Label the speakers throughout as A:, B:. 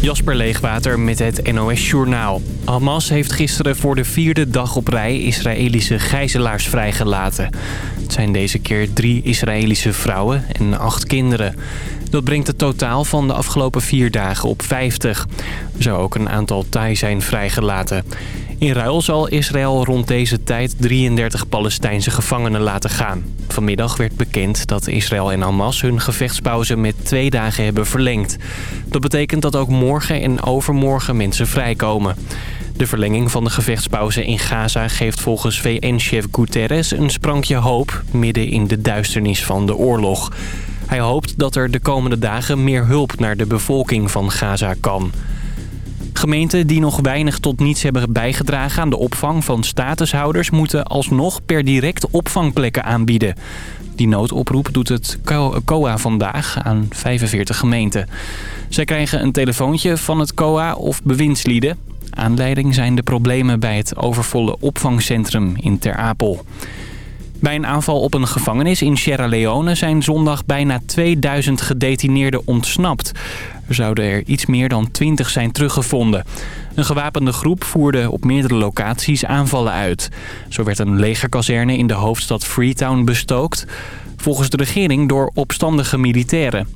A: Jasper Leegwater met het NOS Journaal. Hamas heeft gisteren voor de vierde dag op rij Israëlische gijzelaars vrijgelaten. Het zijn deze keer drie Israëlische vrouwen en acht kinderen. Dat brengt het totaal van de afgelopen vier dagen op 50. Er zou ook een aantal Thai zijn vrijgelaten. In ruil zal Israël rond deze tijd 33 Palestijnse gevangenen laten gaan. Vanmiddag werd bekend dat Israël en Hamas hun gevechtspauze met twee dagen hebben verlengd. Dat betekent dat ook morgen en overmorgen mensen vrijkomen. De verlenging van de gevechtspauze in Gaza geeft volgens VN-chef Guterres een sprankje hoop... midden in de duisternis van de oorlog. Hij hoopt dat er de komende dagen meer hulp naar de bevolking van Gaza kan. Gemeenten die nog weinig tot niets hebben bijgedragen aan de opvang van statushouders... moeten alsnog per direct opvangplekken aanbieden. Die noodoproep doet het COA vandaag aan 45 gemeenten. Zij krijgen een telefoontje van het COA of bewindslieden. Aanleiding zijn de problemen bij het overvolle opvangcentrum in Ter Apel. Bij een aanval op een gevangenis in Sierra Leone zijn zondag bijna 2000 gedetineerden ontsnapt. Er zouden er iets meer dan 20 zijn teruggevonden. Een gewapende groep voerde op meerdere locaties aanvallen uit. Zo werd een legerkazerne in de hoofdstad Freetown bestookt. Volgens de regering door opstandige militairen.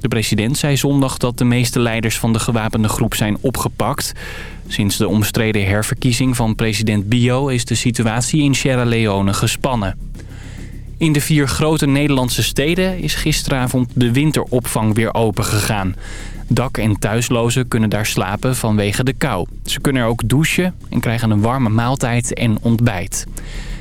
A: De president zei zondag dat de meeste leiders van de gewapende groep zijn opgepakt. Sinds de omstreden herverkiezing van president Bio is de situatie in Sierra Leone gespannen. In de vier grote Nederlandse steden is gisteravond de winteropvang weer open gegaan. Dak- en thuislozen kunnen daar slapen vanwege de kou. Ze kunnen er ook douchen en krijgen een warme maaltijd en ontbijt.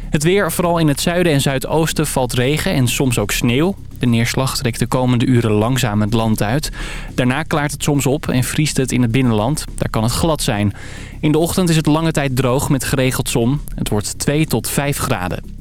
A: Het weer, vooral in het zuiden en zuidoosten, valt regen en soms ook sneeuw. De neerslag trekt de komende uren langzaam het land uit. Daarna klaart het soms op en vriest het in het binnenland. Daar kan het glad zijn. In de ochtend is het lange tijd droog met geregeld zon. Het wordt 2 tot 5 graden.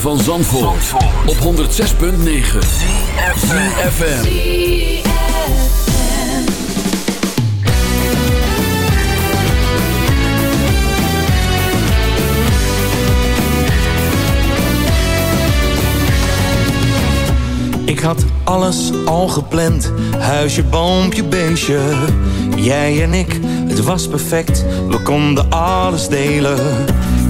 B: Van Zandvoort, op 106.9 CFFM
C: Ik had alles al gepland, huisje, boompje, beestje. Jij en ik, het was perfect, we konden alles delen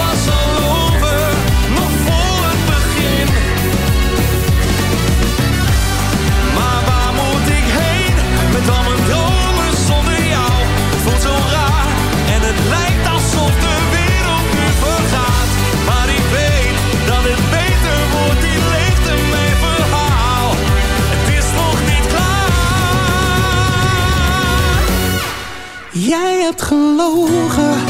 D: Het Was al over, nog voor het begin. Maar waar moet ik heen met al mijn dromen zonder jou? Voelt zo raar en het lijkt alsof de wereld nu vergaat. Maar ik weet dat het beter wordt in leegte mijn verhaal. Het is nog niet klaar. Jij hebt gelogen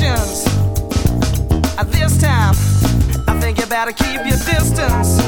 E: emotions. At this time, I
F: think you better keep your distance.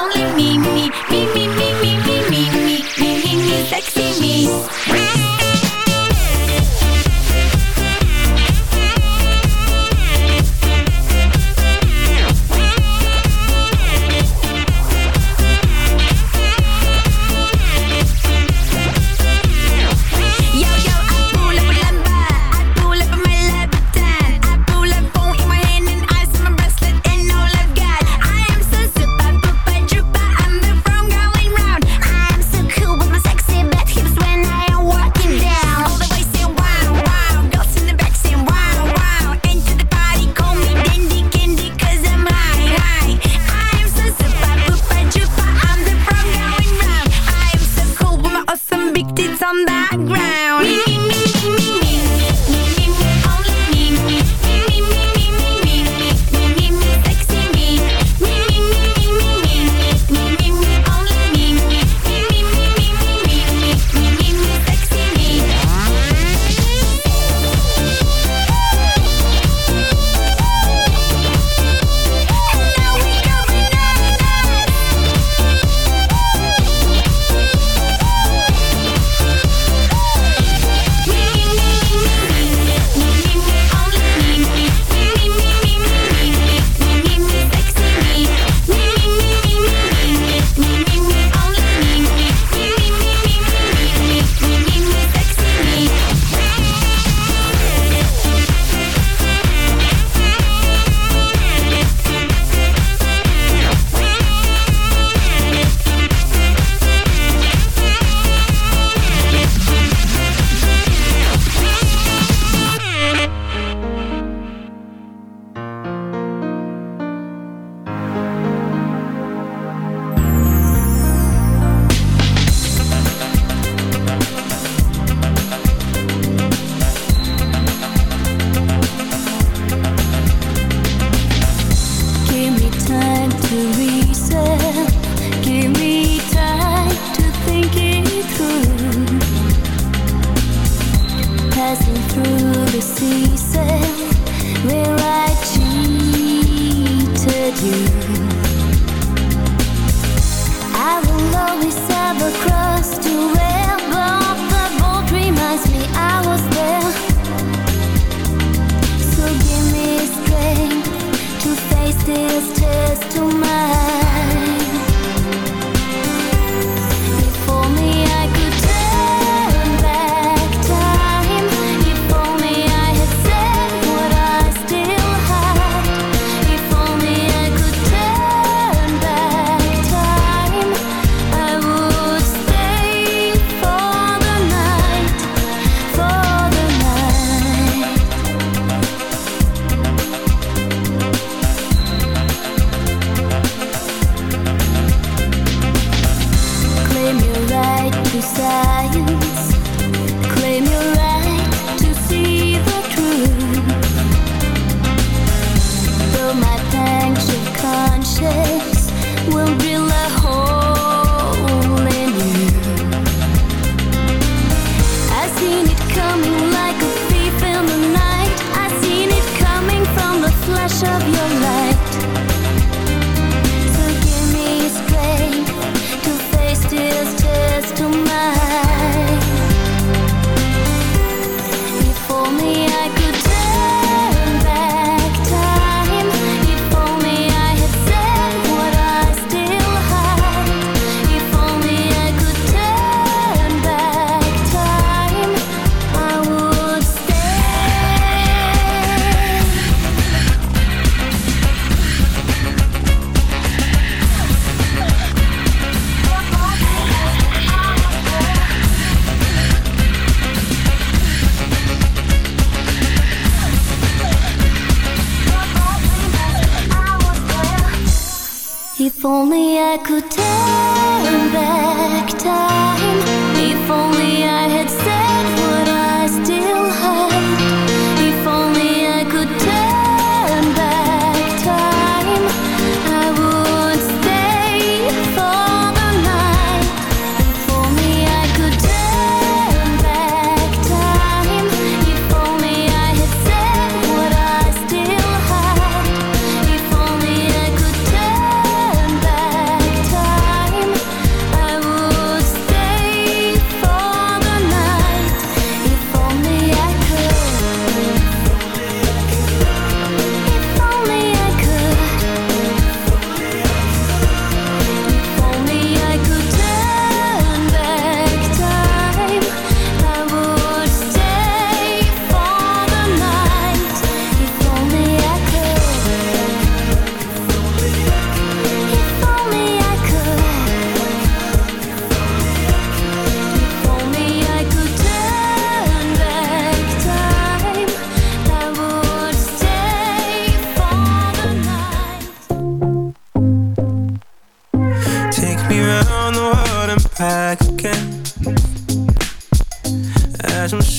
F: only me, me, me, me, me, me, me, me, me, me, me, me, sexy me.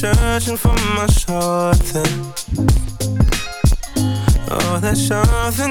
D: Searching for my something. Oh, there's something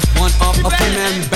D: just one up, up and back.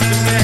B: Amen.